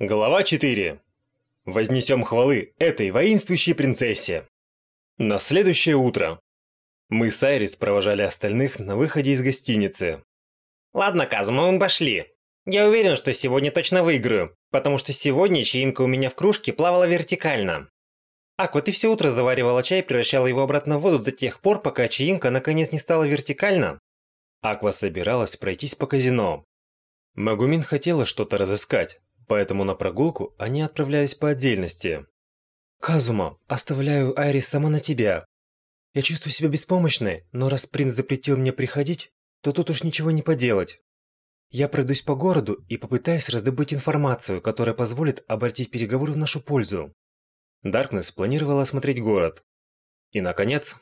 Глава 4. Вознесем хвалы этой воинствующей принцессе. На следующее утро мы с Айрис провожали остальных на выходе из гостиницы. Ладно, Казума, мы пошли. Я уверен, что сегодня точно выиграю, потому что сегодня чаинка у меня в кружке плавала вертикально. Аква, ты все утро заваривала чай и превращала его обратно в воду до тех пор, пока чаинка наконец не стала вертикально. Аква собиралась пройтись по казино. Магумин хотела что-то разыскать, поэтому на прогулку они отправлялись по отдельности. «Казума, оставляю Айрис сама на тебя. Я чувствую себя беспомощной, но раз принц запретил мне приходить, то тут уж ничего не поделать. Я пройдусь по городу и попытаюсь раздобыть информацию, которая позволит обратить переговоры в нашу пользу». Даркнесс планировала осмотреть город. И, наконец,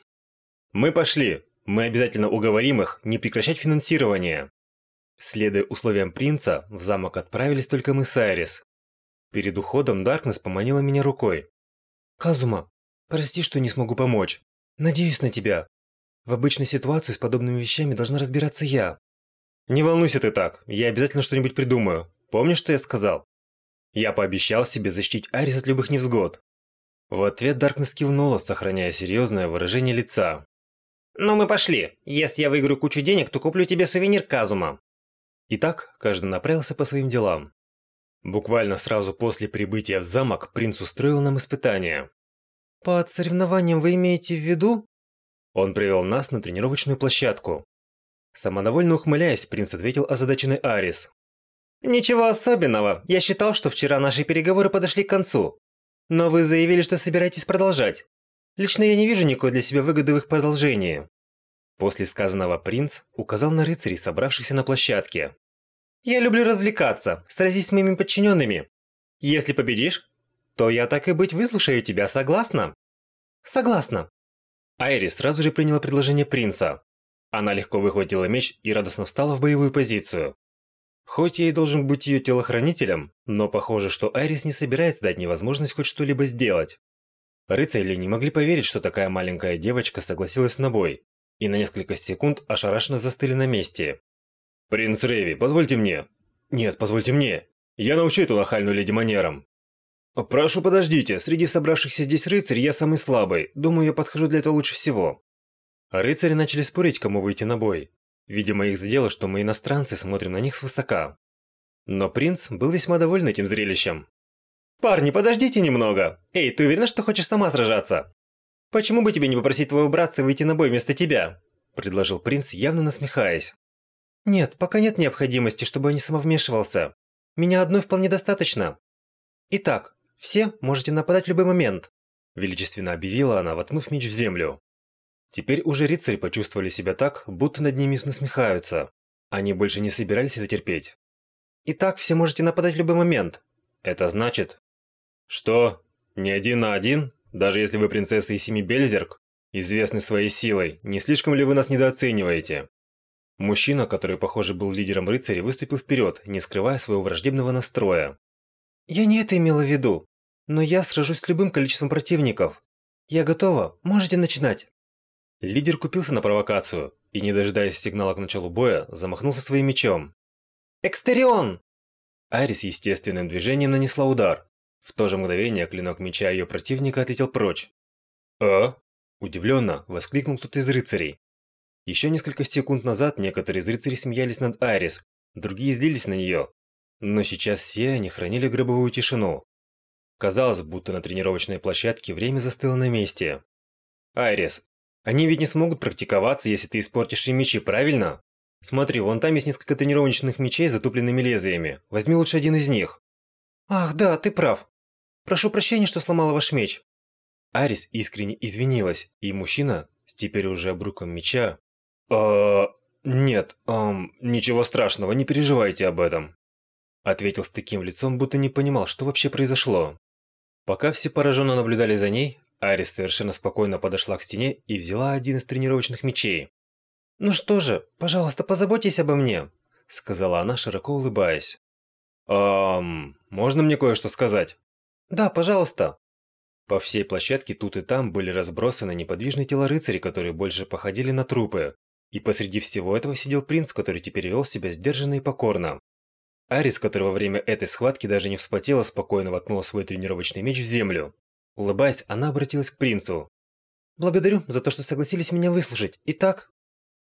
«Мы пошли! Мы обязательно уговорим их не прекращать финансирование!» Следуя условиям принца, в замок отправились только мы с Айрис. Перед уходом Даркнесс поманила меня рукой. «Казума, прости, что не смогу помочь. Надеюсь на тебя. В обычной ситуации с подобными вещами должна разбираться я». «Не волнуйся ты так, я обязательно что-нибудь придумаю. Помнишь, что я сказал?» Я пообещал себе защитить Айрис от любых невзгод. В ответ Даркнесс кивнула, сохраняя серьезное выражение лица. «Ну мы пошли. Если я выиграю кучу денег, то куплю тебе сувенир Казума. Итак, каждый направился по своим делам. Буквально сразу после прибытия в замок принц устроил нам испытание. «Под соревнованием вы имеете в виду?» Он привел нас на тренировочную площадку. Самодовольно ухмыляясь, принц ответил озадаченный Арис. «Ничего особенного. Я считал, что вчера наши переговоры подошли к концу. Но вы заявили, что собираетесь продолжать. Лично я не вижу никакой для себя выгоды в их продолжении». После сказанного принц указал на рыцарей, собравшихся на площадке. «Я люблю развлекаться, сразись с моими подчиненными. Если победишь, то я так и быть выслушаю тебя, согласна?» «Согласна». Айри сразу же приняла предложение принца. Она легко выхватила меч и радостно встала в боевую позицию. Хоть я и должен быть ее телохранителем, но похоже, что Айрис не собирается дать мне возможность хоть что-либо сделать. Рыцари не могли поверить, что такая маленькая девочка согласилась на бой, и на несколько секунд ошарашенно застыли на месте. «Принц Рейви, позвольте мне!» «Нет, позвольте мне! Я научу эту нахальную леди манерам!» «Прошу, подождите, среди собравшихся здесь рыцарей я самый слабый, думаю, я подхожу для этого лучше всего». Рыцари начали спорить, кому выйти на бой. Видимо, их задело, что мы иностранцы смотрим на них свысока. Но принц был весьма доволен этим зрелищем. «Парни, подождите немного! Эй, ты уверена, что хочешь сама сражаться?» «Почему бы тебе не попросить твоего братца выйти на бой вместо тебя?» – предложил принц, явно насмехаясь. «Нет, пока нет необходимости, чтобы он не самовмешивался. Меня одной вполне достаточно. Итак, все можете нападать в любой момент», – величественно объявила она, воткнув меч в землю. Теперь уже рыцари почувствовали себя так, будто над ними насмехаются. Они больше не собирались это терпеть. «Итак, все можете нападать в любой момент». «Это значит...» «Что? Не один на один?» Даже если вы принцесса из семи Бельзерк, известны своей силой, не слишком ли вы нас недооцениваете? Мужчина, который, похоже, был лидером рыцарей, выступил вперед, не скрывая своего враждебного настроя. «Я не это имела в виду, но я сражусь с любым количеством противников. Я готова, можете начинать». Лидер купился на провокацию и, не дожидаясь сигнала к началу боя, замахнулся своим мечом. «Экстерион!» Арис естественным движением нанесла удар, в то же мгновение клинок меча ее противника отлетел прочь. «А?» – удивленно воскликнул кто-то из рыцарей. Еще несколько секунд назад некоторые из рыцарей смеялись над Айрис, другие злились на нее. Но сейчас все они хранили гробовую тишину. Казалось, будто на тренировочной площадке время застыло на месте. «Айрис, они ведь не смогут практиковаться, если ты испортишь им мечи, правильно? Смотри, вон там есть несколько тренировочных мечей с затупленными лезвиями. Возьми лучше один из них». «Ах, да, ты прав. Прошу прощения, что сломала ваш меч». Арис искренне извинилась, и мужчина, с теперь уже обруком меча... «Э... нет, эм, ничего страшного, не переживайте об этом». Ответил с таким лицом, будто не понимал, что вообще произошло. Пока все пораженно наблюдали за ней, Арис совершенно спокойно подошла к стене и взяла один из тренировочных мечей. «Ну что же, пожалуйста, позаботьтесь обо мне», — сказала она, широко улыбаясь. «Эм, можно мне кое-что сказать?» Да, пожалуйста. По всей площадке тут и там были разбросаны неподвижные тела рыцарей, которые больше походили на трупы. И посреди всего этого сидел принц, который теперь вел себя сдержанно и покорно. Арис, которая во время этой схватки даже не вспотела, спокойно воткнула свой тренировочный меч в землю. Улыбаясь, она обратилась к принцу. «Благодарю за то, что согласились меня выслушать. Итак...»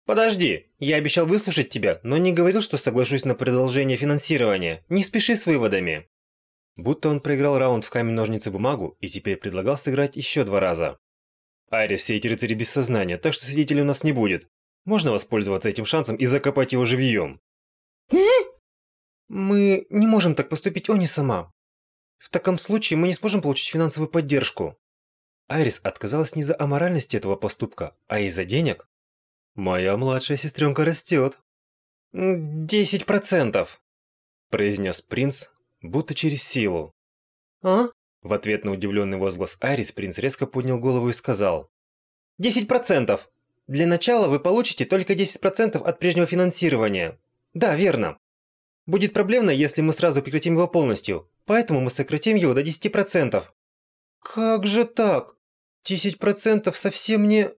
«Подожди, я обещал выслушать тебя, но не говорил, что соглашусь на продолжение финансирования. Не спеши с выводами». Будто он проиграл раунд в камень-ножницы-бумагу и теперь предлагал сыграть еще два раза. «Арис, все эти рыцари без сознания, так что свидетелей у нас не будет. Можно воспользоваться этим шансом и закопать его живьем». «Мы не можем так поступить, Они сама. В таком случае мы не сможем получить финансовую поддержку». Айрис отказалась не за аморальность этого поступка, а из-за денег. «Моя младшая сестренка растет». «Десять процентов», – произнес принц, будто через силу. «А?» В ответ на удивленный возглас Айрис принц резко поднял голову и сказал. «Десять процентов! Для начала вы получите только 10% от прежнего финансирования. Да, верно. Будет проблемно, если мы сразу прекратим его полностью, поэтому мы сократим его до 10%. Как же так? 10% совсем не...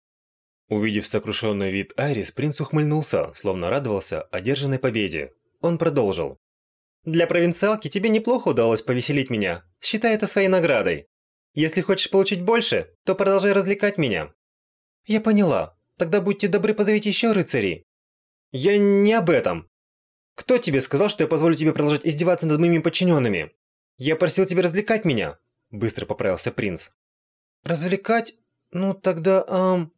Увидев сокрушенный вид Айрис, принц ухмыльнулся, словно радовался одержанной победе. Он продолжил. «Для провинциалки тебе неплохо удалось повеселить меня. Считай это своей наградой. Если хочешь получить больше, то продолжай развлекать меня». «Я поняла. Тогда будьте добры, позовите еще рыцарей». «Я не об этом. Кто тебе сказал, что я позволю тебе продолжать издеваться над моими подчиненными? Я просил тебя развлекать меня!» Быстро поправился принц. «Развлекать? Ну тогда, эм...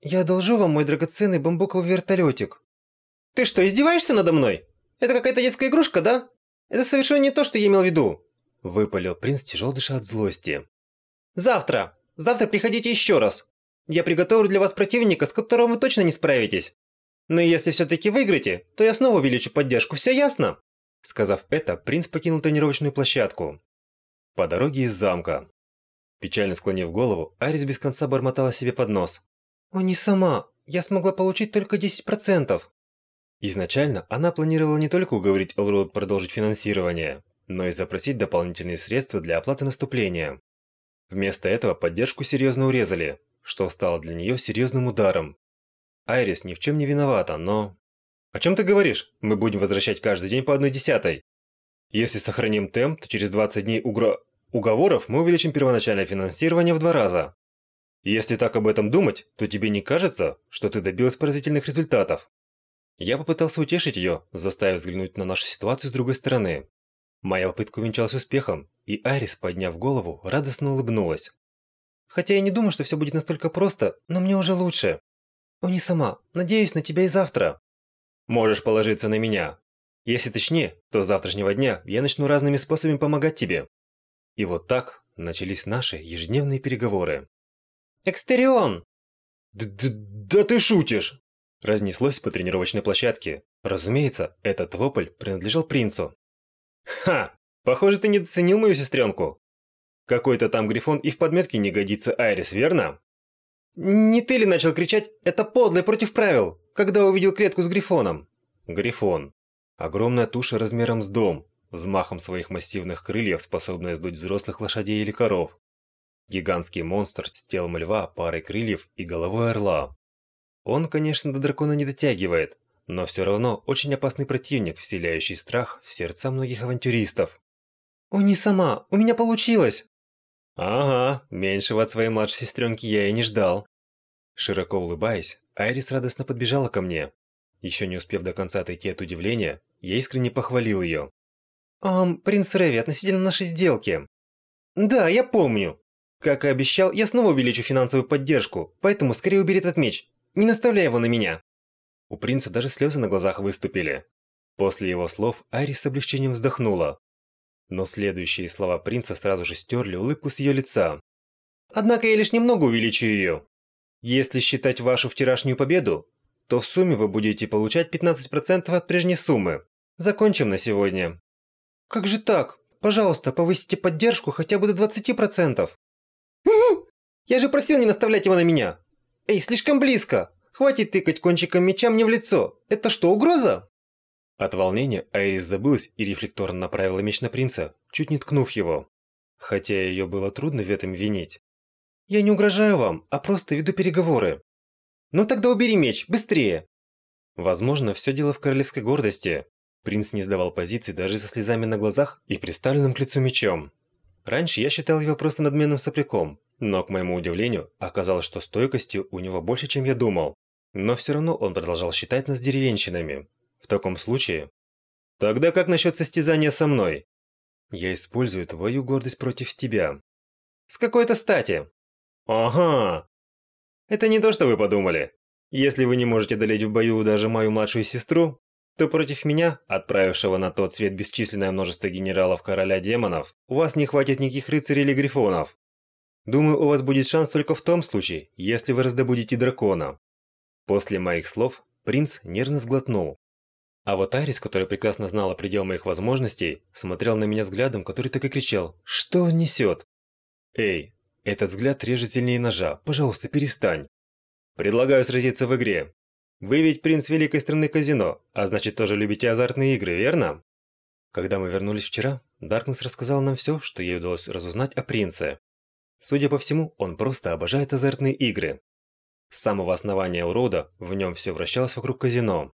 Я одолжу вам мой драгоценный бамбуковый вертолетик». «Ты что, издеваешься надо мной? Это какая-то детская игрушка, да? Это совершенно не то, что я имел в виду!» Выпалил принц, тяжело дыша от злости. «Завтра! Завтра приходите еще раз! Я приготовлю для вас противника, с которым вы точно не справитесь. Но если все-таки выиграете, то я снова увеличу поддержку, все ясно?» Сказав это, принц покинул тренировочную площадку. По дороге из замка. Печально склонив голову, Арис без конца бормотала себе под нос. «О, не сама. Я смогла получить только 10%. Изначально она планировала не только уговорить Элроуд продолжить финансирование, но и запросить дополнительные средства для оплаты наступления. Вместо этого поддержку серьезно урезали, что стало для нее серьезным ударом. Айрис ни в чем не виновата, но... О чем ты говоришь? Мы будем возвращать каждый день по одной десятой. Если сохраним темп, то через 20 дней угро... уговоров мы увеличим первоначальное финансирование в два раза. Если так об этом думать, то тебе не кажется, что ты добилась поразительных результатов? Я попытался утешить ее, заставив взглянуть на нашу ситуацию с другой стороны. Моя попытка увенчалась успехом, и Айрис, подняв голову, радостно улыбнулась. Хотя я не думаю, что все будет настолько просто, но мне уже лучше. Они сама, надеюсь на тебя и завтра. Можешь положиться на меня. Если точнее, то с завтрашнего дня я начну разными способами помогать тебе. И вот так начались наши ежедневные переговоры. Экстерион! Да ты шутишь! Разнеслось по тренировочной площадке. Разумеется, этот вопль принадлежал принцу. Ха! Похоже, ты недооценил мою сестренку. Какой-то там грифон и в подметке не годится Айрис, верно? Не ты ли начал кричать «Это подло и против правил», когда увидел клетку с грифоном? Грифон. Огромная туша размером с дом, взмахом своих массивных крыльев, способная сдуть взрослых лошадей или коров. Гигантский монстр с телом льва, парой крыльев и головой орла. Он, конечно, до дракона не дотягивает, но все равно очень опасный противник, вселяющий страх в сердца многих авантюристов. «О, не сама! У меня получилось!» Ага, меньшего от своей младшей сестренки я и не ждал. Широко улыбаясь, Айрис радостно подбежала ко мне. Еще не успев до конца отойти от удивления, я искренне похвалил ее. «Ам, принц Рэви, относительно нашей сделки». «Да, я помню. Как и обещал, я снова увеличу финансовую поддержку, поэтому скорее убери этот меч. Не наставляй его на меня». У принца даже слезы на глазах выступили. После его слов Айрис с облегчением вздохнула. Но следующие слова принца сразу же стерли улыбку с ее лица. «Однако я лишь немного увеличу ее. Если считать вашу вчерашнюю победу, то в сумме вы будете получать 15% от прежней суммы. Закончим на сегодня». «Как же так? Пожалуйста, повысите поддержку хотя бы до 20%. Я же просил не наставлять его на меня. Эй, слишком близко. Хватит тыкать кончиком меча мне в лицо. Это что, угроза? От волнения Айрис забылась и рефлекторно направила меч на принца, чуть не ткнув его. Хотя ее было трудно в этом винить. «Я не угрожаю вам, а просто веду переговоры». «Ну тогда убери меч, быстрее!» Возможно, все дело в королевской гордости. Принц не сдавал позиции даже со слезами на глазах и приставленным к лицу мечом. Раньше я считал его просто надменным сопляком, но, к моему удивлению, оказалось, что стойкости у него больше, чем я думал. Но все равно он продолжал считать нас деревенщинами. В таком случае... Тогда как насчет состязания со мной? Я использую твою гордость против тебя. С какой-то стати? Ага. Это не то, что вы подумали. Если вы не можете одолеть в бою даже мою младшую сестру, то против меня, отправившего на тот свет бесчисленное множество генералов короля демонов, у вас не хватит никаких рыцарей или грифонов. Думаю, у вас будет шанс только в том случае, если вы раздобудете дракона. После моих слов принц нервно сглотнул. А вот Арис, который прекрасно знал о предел моих возможностей, смотрел на меня взглядом, который так и кричал «Что он несет?» «Эй, этот взгляд режет сильнее ножа, пожалуйста, перестань. Предлагаю сразиться в игре. Вы ведь принц великой страны казино, а значит тоже любите азартные игры, верно? Когда мы вернулись вчера, Даркнесс рассказал нам все, что ей удалось разузнать о принце. Судя по всему, он просто обожает азартные игры. С самого основания Элрода в нем все вращалось вокруг казино.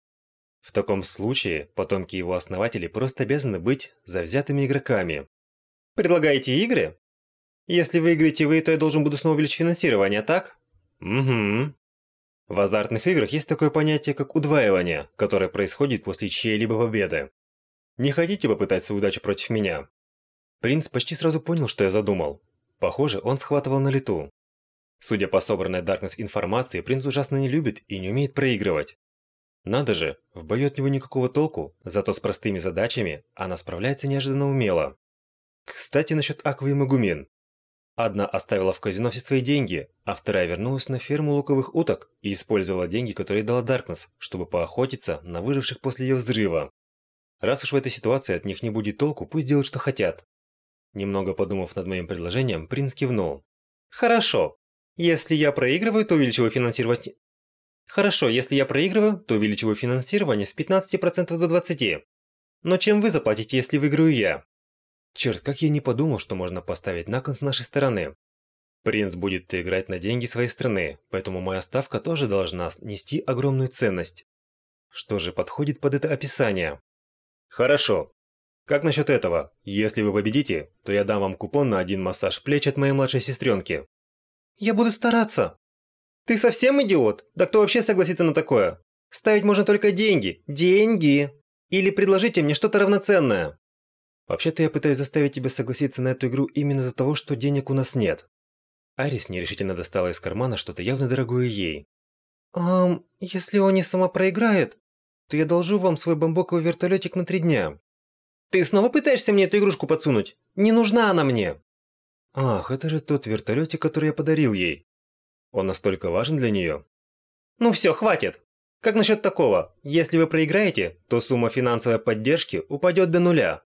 В таком случае, потомки его основателей просто обязаны быть завзятыми игроками. Предлагаете игры? Если выиграете вы, то я должен буду снова увеличить финансирование, так? Угу. В азартных играх есть такое понятие, как удваивание, которое происходит после чьей-либо победы. Не хотите попытать свою удачу против меня? Принц почти сразу понял, что я задумал. Похоже, он схватывал на лету. Судя по собранной Даркнесс информации, принц ужасно не любит и не умеет проигрывать. Надо же, в бою от него никакого толку, зато с простыми задачами она справляется неожиданно умело. Кстати, насчет Аквы и Магумин. Одна оставила в казино все свои деньги, а вторая вернулась на ферму луковых уток и использовала деньги, которые дала Даркнесс, чтобы поохотиться на выживших после ее взрыва. Раз уж в этой ситуации от них не будет толку, пусть делают, что хотят. Немного подумав над моим предложением, принц кивнул. «Хорошо. Если я проигрываю, то увеличиваю финансирование...» «Хорошо, если я проигрываю, то увеличиваю финансирование с 15% до 20%. Но чем вы заплатите, если выиграю я?» Черт, как я не подумал, что можно поставить на кон с нашей стороны. Принц будет играть на деньги своей страны, поэтому моя ставка тоже должна нести огромную ценность. Что же подходит под это описание? Хорошо. Как насчет этого? Если вы победите, то я дам вам купон на один массаж плеч от моей младшей сестренки. Я буду стараться. Ты совсем идиот? Да кто вообще согласится на такое? Ставить можно только деньги. Деньги! Или предложите мне что-то равноценное. Вообще-то я пытаюсь заставить тебя согласиться на эту игру именно из-за того, что денег у нас нет. Арис нерешительно достала из кармана что-то явно дорогое ей. «Ам, если он не сама проиграет, то я должу вам свой бамбуковый вертолетик на три дня». «Ты снова пытаешься мне эту игрушку подсунуть? Не нужна она мне!» «Ах, это же тот вертолетик, который я подарил ей. Он настолько важен для нее?» «Ну все, хватит! Как насчет такого? Если вы проиграете, то сумма финансовой поддержки упадет до нуля.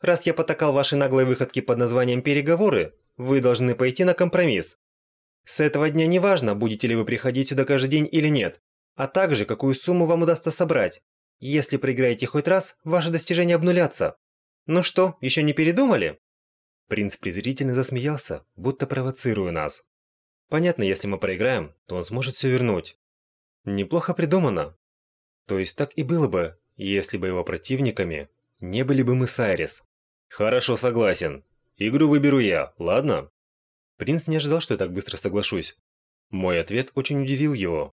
Раз я потакал ваши наглые выходки под названием «переговоры», вы должны пойти на компромисс. С этого дня не важно, будете ли вы приходить сюда каждый день или нет, а также какую сумму вам удастся собрать. Если проиграете хоть раз, ваши достижения обнулятся. Ну что, еще не передумали? Принц презрительно засмеялся, будто провоцируя нас. Понятно, если мы проиграем, то он сможет все вернуть. Неплохо придумано. То есть так и было бы, если бы его противниками не были бы мы с Айрис. Хорошо, согласен. Игру выберу я, ладно? Принц не ожидал, что я так быстро соглашусь. Мой ответ очень удивил его.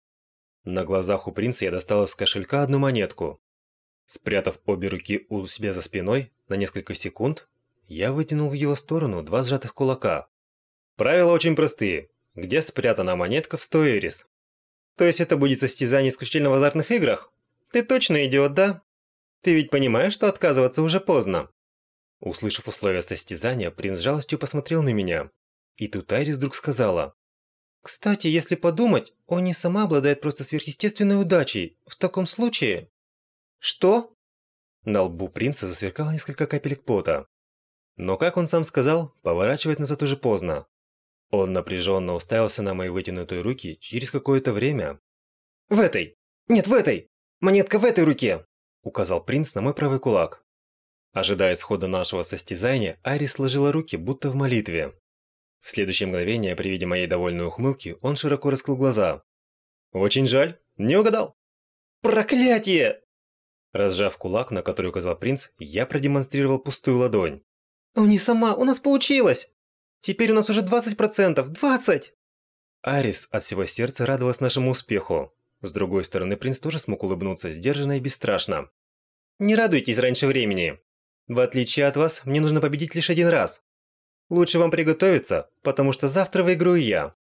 На глазах у принца я достал из кошелька одну монетку. Спрятав обе руки у себя за спиной на несколько секунд, я вытянул в его сторону два сжатых кулака. Правила очень простые. Где спрятана монетка в 100 эрис? То есть это будет состязание исключительно в азартных играх? Ты точно идиот, да? Ты ведь понимаешь, что отказываться уже поздно? Услышав условия состязания, принц жалостью посмотрел на меня. И тут Айрис вдруг сказала. «Кстати, если подумать, он не сама обладает просто сверхъестественной удачей. В таком случае...» «Что?» На лбу принца засверкало несколько капелек пота. Но, как он сам сказал, поворачивать назад уже поздно. Он напряженно уставился на мои вытянутые руки через какое-то время. «В этой! Нет, в этой! Монетка в этой руке!» Указал принц на мой правый кулак. Ожидая исхода нашего состязания, Ари сложила руки, будто в молитве. В следующее мгновение, при виде моей довольной ухмылки, он широко раскрыл глаза. «Очень жаль, не угадал». «Проклятие!» Разжав кулак, на который указал принц, я продемонстрировал пустую ладонь. «О, не сама, у нас получилось! Теперь у нас уже 20%! 20!» Арис от всего сердца радовалась нашему успеху. С другой стороны, принц тоже смог улыбнуться, сдержанно и бесстрашно. «Не радуйтесь раньше времени. В отличие от вас, мне нужно победить лишь один раз. Лучше вам приготовиться, потому что завтра выиграю я.